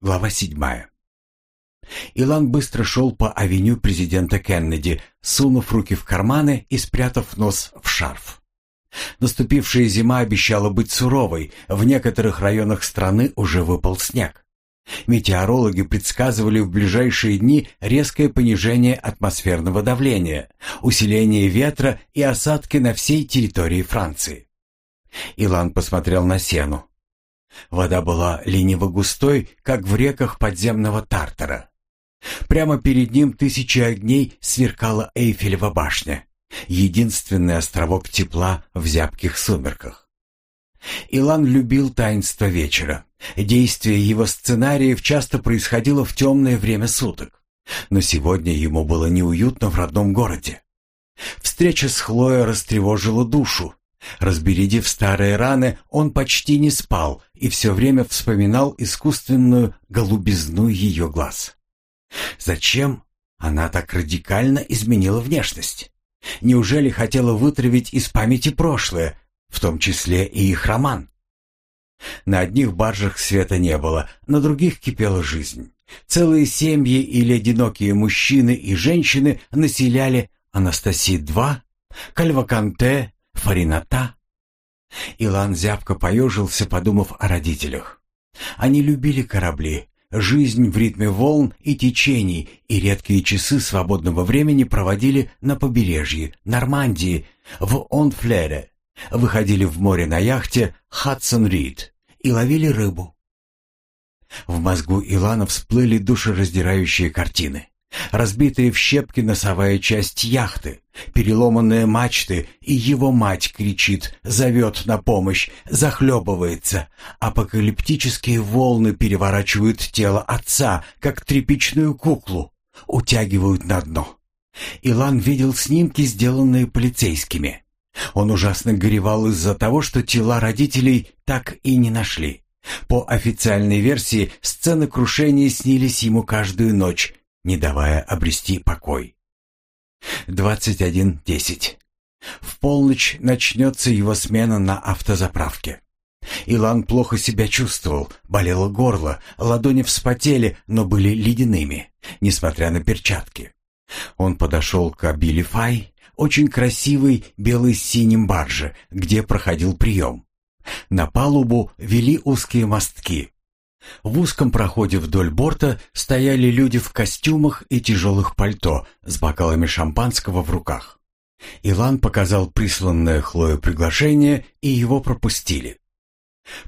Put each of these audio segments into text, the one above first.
Глава седьмая. Илан быстро шел по авеню президента Кеннеди, сунув руки в карманы и спрятав нос в шарф. Наступившая зима обещала быть суровой, в некоторых районах страны уже выпал снег. Метеорологи предсказывали в ближайшие дни резкое понижение атмосферного давления, усиление ветра и осадки на всей территории Франции. Илан посмотрел на сену. Вода была лениво-густой, как в реках подземного Тартара. Прямо перед ним тысячи огней сверкала Эйфелева башня, единственный островок тепла в зябких сумерках. Илан любил таинство вечера. Действие его сценариев часто происходило в темное время суток. Но сегодня ему было неуютно в родном городе. Встреча с Хлоей растревожила душу. Разбередив старые раны, он почти не спал и все время вспоминал искусственную голубизну ее глаз. Зачем она так радикально изменила внешность? Неужели хотела вытравить из памяти прошлое, в том числе и их роман? На одних баржах света не было, на других кипела жизнь. Целые семьи или одинокие мужчины и женщины населяли Анастасии-2, Кальваканте, Фарината. Илан зябко поежился, подумав о родителях. Они любили корабли, жизнь в ритме волн и течений, и редкие часы свободного времени проводили на побережье, Нормандии, в Онфлере, выходили в море на яхте «Хадсон Рид» и ловили рыбу. В мозгу Илана всплыли душераздирающие картины. Разбитая в щепки носовая часть яхты, переломанные мачты, и его мать кричит, зовет на помощь, захлебывается. Апокалиптические волны переворачивают тело отца, как тряпичную куклу, утягивают на дно. Илан видел снимки, сделанные полицейскими. Он ужасно горевал из-за того, что тела родителей так и не нашли. По официальной версии, сцены крушения снились ему каждую ночь, не давая обрести покой. 21.10. В полночь начнется его смена на автозаправке. Илан плохо себя чувствовал, болело горло, ладони вспотели, но были ледяными, несмотря на перчатки. Он подошел к Абилифай, очень красивой белой синим барже, где проходил прием. На палубу вели узкие мостки. В узком проходе вдоль борта стояли люди в костюмах и тяжелых пальто с бокалами шампанского в руках. Илан показал присланное Хлое приглашение, и его пропустили.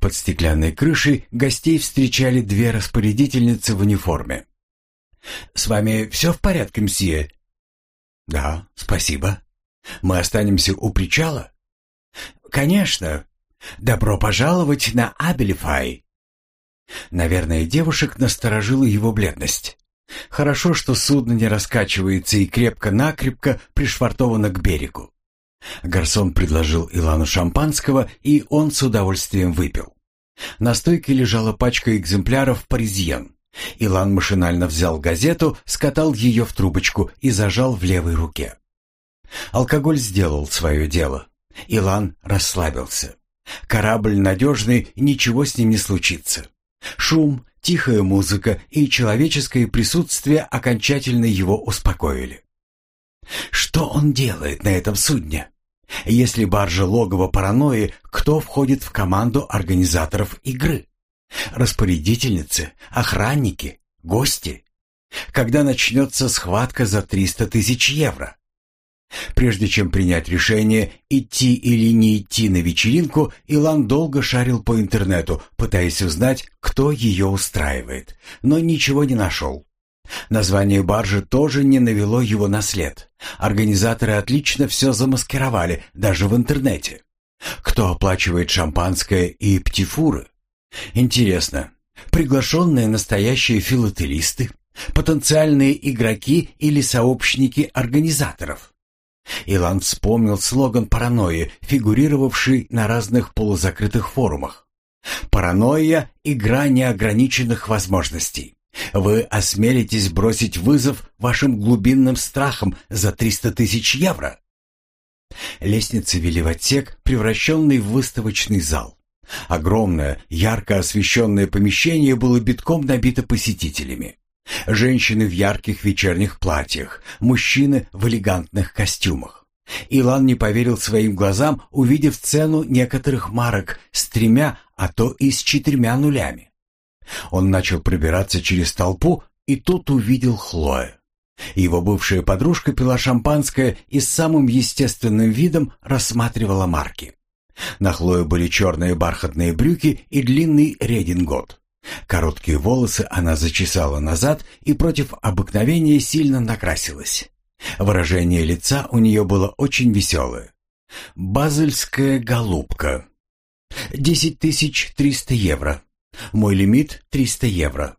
Под стеклянной крышей гостей встречали две распорядительницы в униформе. «С вами все в порядке, мсье?» «Да, спасибо. Мы останемся у причала?» «Конечно. Добро пожаловать на Абелифай!» Наверное, девушек насторожила его бледность. Хорошо, что судно не раскачивается и крепко-накрепко пришвартовано к берегу. Гарсон предложил Илану шампанского, и он с удовольствием выпил. На стойке лежала пачка экземпляров «Паризьен». Илан машинально взял газету, скатал ее в трубочку и зажал в левой руке. Алкоголь сделал свое дело. Илан расслабился. Корабль надежный, ничего с ним не случится. Шум, тихая музыка и человеческое присутствие окончательно его успокоили. Что он делает на этом судне? Если баржа логово паранойи, кто входит в команду организаторов игры? Распорядительницы, охранники, гости? Когда начнется схватка за 300 тысяч евро? Прежде чем принять решение, идти или не идти на вечеринку, Илан долго шарил по интернету, пытаясь узнать, кто ее устраивает, но ничего не нашел. Название баржи тоже не навело его на след. Организаторы отлично все замаскировали, даже в интернете. Кто оплачивает шампанское и птифуры? Интересно, приглашенные настоящие филателисты, потенциальные игроки или сообщники организаторов? Илан вспомнил слоган паранойи, фигурировавший на разных полузакрытых форумах. «Паранойя — игра неограниченных возможностей. Вы осмелитесь бросить вызов вашим глубинным страхам за 300 тысяч евро?» Лестницы вели в отсек, превращенный в выставочный зал. Огромное, ярко освещенное помещение было битком набито посетителями. Женщины в ярких вечерних платьях, мужчины в элегантных костюмах. Илан не поверил своим глазам, увидев цену некоторых марок с тремя, а то и с четырьмя нулями. Он начал пробираться через толпу и тут увидел Хлою. Его бывшая подружка пила шампанское и с самым естественным видом рассматривала марки. На Хлое были черные бархатные брюки и длинный редингот. Короткие волосы она зачесала назад и против обыкновения сильно накрасилась. Выражение лица у нее было очень веселое. «Базельская голубка. Десять тысяч триста евро. Мой лимит триста евро.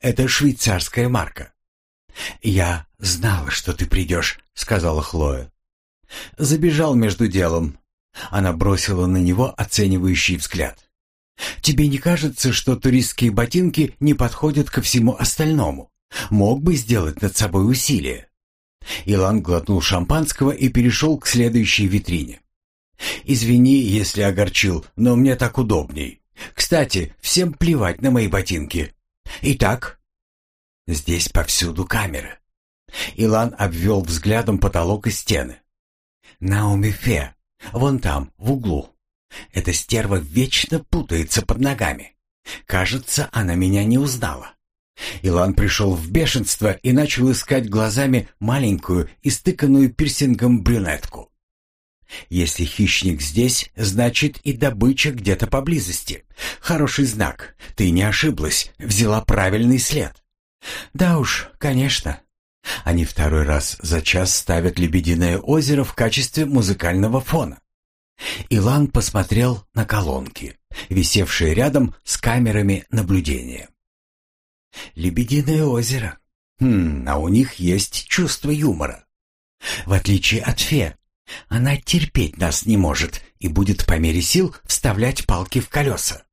Это швейцарская марка». «Я знала, что ты придешь», — сказала Хлоя. Забежал между делом. Она бросила на него оценивающий взгляд. «Тебе не кажется, что туристские ботинки не подходят ко всему остальному? Мог бы сделать над собой усилие». Илан глотнул шампанского и перешел к следующей витрине. «Извини, если огорчил, но мне так удобней. Кстати, всем плевать на мои ботинки. Итак, здесь повсюду камеры». Илан обвел взглядом потолок и стены. «Наоми вон там, в углу. Эта стерва вечно путается под ногами. Кажется, она меня не узнала. Илан пришел в бешенство и начал искать глазами маленькую, истыканную пирсингом брюнетку. Если хищник здесь, значит и добыча где-то поблизости. Хороший знак. Ты не ошиблась, взяла правильный след. Да уж, конечно. Они второй раз за час ставят «Лебединое озеро» в качестве музыкального фона. Илан посмотрел на колонки, висевшие рядом с камерами наблюдения. «Лебединое озеро. Хм, а у них есть чувство юмора. В отличие от Фе, она терпеть нас не может и будет по мере сил вставлять палки в колеса.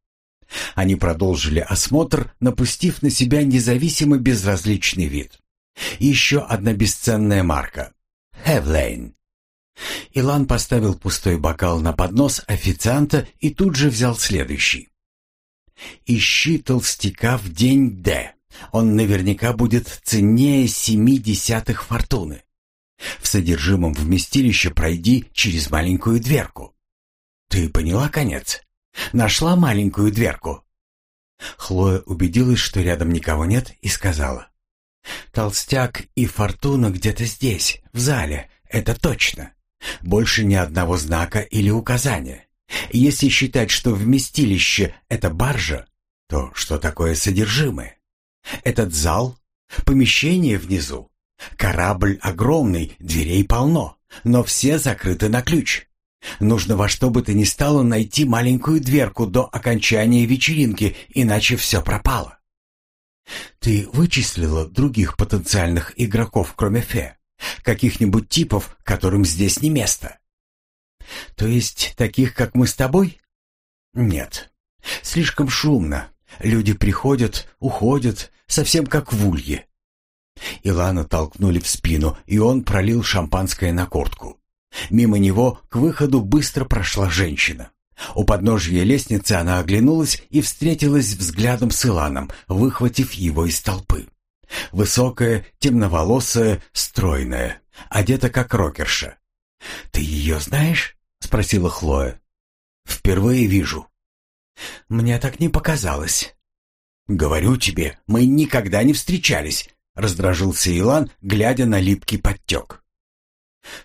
Они продолжили осмотр, напустив на себя независимо безразличный вид. Еще одна бесценная марка. Хевлейн. Илан поставил пустой бокал на поднос официанта и тут же взял следующий. «Ищи толстяка в день Д. Он наверняка будет ценнее семи десятых фортуны. В содержимом вместилища пройди через маленькую дверку. Ты поняла конец? Нашла маленькую дверку?» Хлоя убедилась, что рядом никого нет, и сказала. «Толстяк и фортуна где-то здесь, в зале, это точно. Больше ни одного знака или указания. Если считать, что вместилище — это баржа, то что такое содержимое? Этот зал, помещение внизу, корабль огромный, дверей полно, но все закрыты на ключ. Нужно во что бы то ни стало найти маленькую дверку до окончания вечеринки, иначе все пропало. Ты вычислила других потенциальных игроков, кроме Фе? Каких-нибудь типов, которым здесь не место. То есть таких, как мы с тобой? Нет. Слишком шумно. Люди приходят, уходят, совсем как в улье. Илана толкнули в спину, и он пролил шампанское на куртку. Мимо него к выходу быстро прошла женщина. У подножья лестницы она оглянулась и встретилась взглядом с Иланом, выхватив его из толпы. Высокая, темноволосая, стройная, одета как рокерша. «Ты ее знаешь?» — спросила Хлоя. «Впервые вижу». «Мне так не показалось». «Говорю тебе, мы никогда не встречались», — раздражился Илан, глядя на липкий подтек.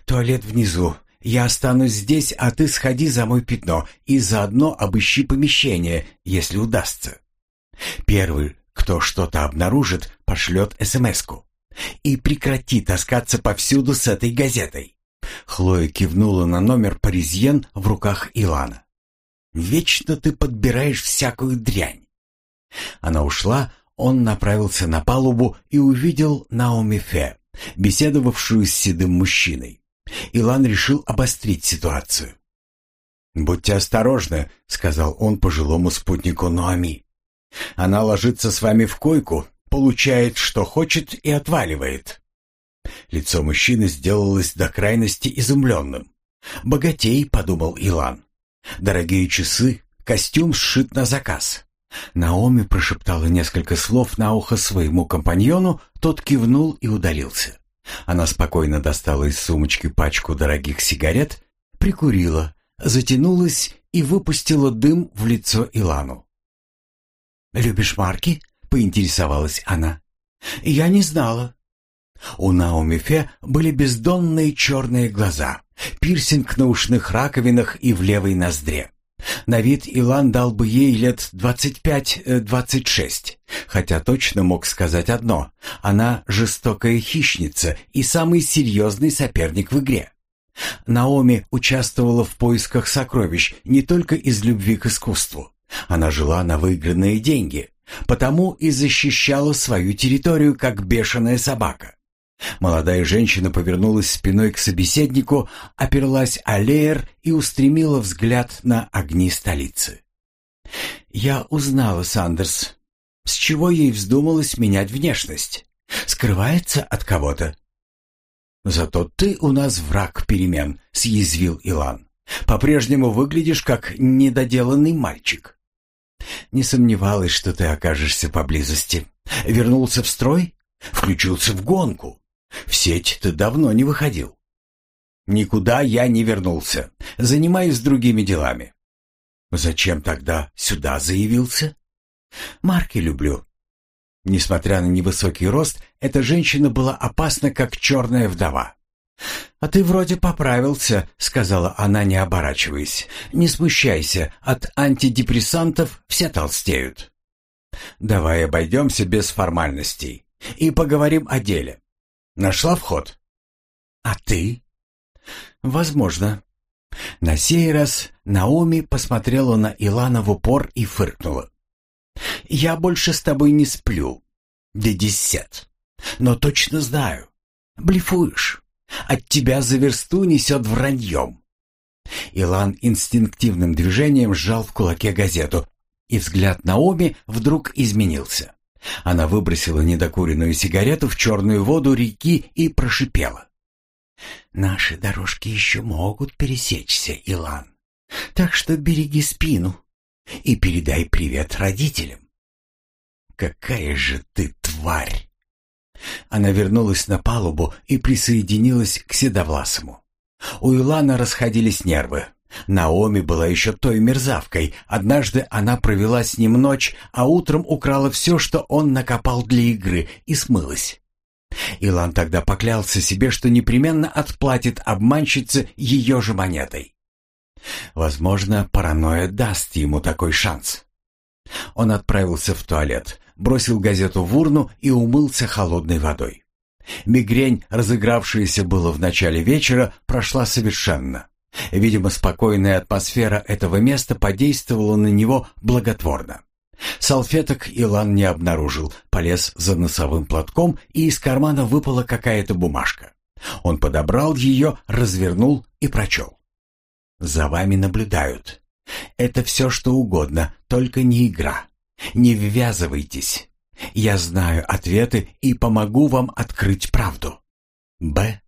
«Туалет внизу. Я останусь здесь, а ты сходи за мой пятно и заодно обыщи помещение, если удастся. Первый, кто что-то обнаружит, пошлет СМС-ку. И прекрати таскаться повсюду с этой газетой. Хлоя кивнула на номер «Паризьен» в руках Илана. «Вечно ты подбираешь всякую дрянь». Она ушла, он направился на палубу и увидел Наоми Фе, беседовавшую с седым мужчиной. Илан решил обострить ситуацию. «Будьте осторожны», — сказал он пожилому спутнику Ноами. Она ложится с вами в койку, получает, что хочет, и отваливает». Лицо мужчины сделалось до крайности изумленным. «Богатей», — подумал Илан. «Дорогие часы, Костюм сшит на заказ. Наоми прошептала несколько слов на ухо своему компаньону, тот кивнул и удалился. Она спокойно достала из сумочки пачку дорогих сигарет, прикурила, затянулась и выпустила дым в лицо Илану. «Любишь марки?» — поинтересовалась она. «Я не знала». У Наоми Фе были бездонные черные глаза, пирсинг на ушных раковинах и в левой ноздре. На вид Илан дал бы ей лет двадцать пять-двадцать шесть, хотя точно мог сказать одно – она жестокая хищница и самый серьезный соперник в игре. Наоми участвовала в поисках сокровищ не только из любви к искусству. Она жила на выигранные деньги, потому и защищала свою территорию, как бешеная собака. Молодая женщина повернулась спиной к собеседнику, оперлась о леер и устремила взгляд на огни столицы. «Я узнала, Сандерс. С чего ей вздумалось менять внешность? Скрывается от кого-то?» «Зато ты у нас враг перемен», — съязвил Илан. «По-прежнему выглядишь как недоделанный мальчик». «Не сомневалась, что ты окажешься поблизости. Вернулся в строй? Включился в гонку?» В сеть ты давно не выходил. Никуда я не вернулся. Занимаюсь другими делами. Зачем тогда сюда заявился? Марки люблю. Несмотря на невысокий рост, эта женщина была опасна, как черная вдова. «А ты вроде поправился», — сказала она, не оборачиваясь. «Не смущайся, от антидепрессантов все толстеют». «Давай обойдемся без формальностей и поговорим о деле. Нашла вход? А ты? Возможно. На сей раз Наоми посмотрела на Илана в упор и фыркнула. Я больше с тобой не сплю, дедисет. Но точно знаю. Блефуешь. От тебя за версту несет враньем. Илан инстинктивным движением сжал в кулаке газету, и взгляд Наоми вдруг изменился. Она выбросила недокуренную сигарету в черную воду реки и прошипела. «Наши дорожки еще могут пересечься, Илан. Так что береги спину и передай привет родителям». «Какая же ты тварь!» Она вернулась на палубу и присоединилась к Седовласому. У Илана расходились нервы. Наоми была еще той мерзавкой. Однажды она провела с ним ночь, а утром украла все, что он накопал для игры, и смылась. Илан тогда поклялся себе, что непременно отплатит обманщице ее же монетой. Возможно, паранойя даст ему такой шанс. Он отправился в туалет, бросил газету в урну и умылся холодной водой. Мигрень, разыгравшаяся было в начале вечера, прошла совершенно. Видимо, спокойная атмосфера этого места подействовала на него благотворно. Салфеток Илан не обнаружил, полез за носовым платком, и из кармана выпала какая-то бумажка. Он подобрал ее, развернул и прочел. «За вами наблюдают. Это все, что угодно, только не игра. Не ввязывайтесь. Я знаю ответы и помогу вам открыть правду. Б.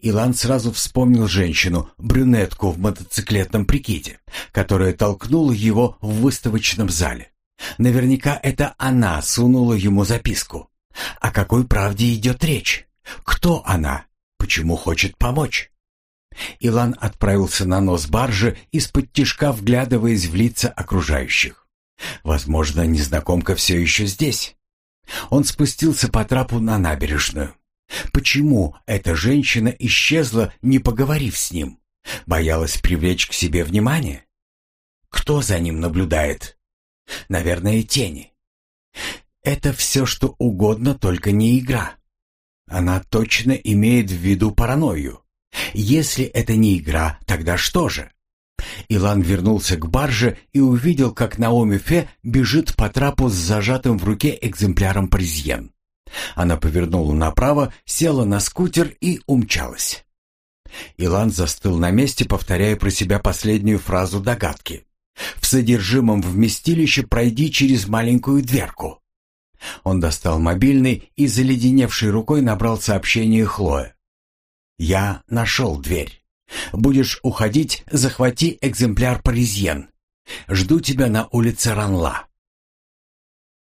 Илан сразу вспомнил женщину, брюнетку в мотоциклетном прикиде, которая толкнула его в выставочном зале. Наверняка это она сунула ему записку. О какой правде идет речь? Кто она? Почему хочет помочь? Илан отправился на нос баржи, из-под тишка вглядываясь в лица окружающих. Возможно, незнакомка все еще здесь. Он спустился по трапу на набережную. Почему эта женщина исчезла, не поговорив с ним? Боялась привлечь к себе внимание? Кто за ним наблюдает? Наверное, тени. Это все, что угодно, только не игра. Она точно имеет в виду паранойю. Если это не игра, тогда что же? Илан вернулся к барже и увидел, как Наоми Фе бежит по трапу с зажатым в руке экземпляром Паризьен. Она повернула направо, села на скутер и умчалась. Илан застыл на месте, повторяя про себя последнюю фразу догадки. «В содержимом вместилище пройди через маленькую дверку». Он достал мобильный и заледеневшей рукой набрал сообщение Хлое. «Я нашел дверь. Будешь уходить, захвати экземпляр паризьен. Жду тебя на улице Ранла.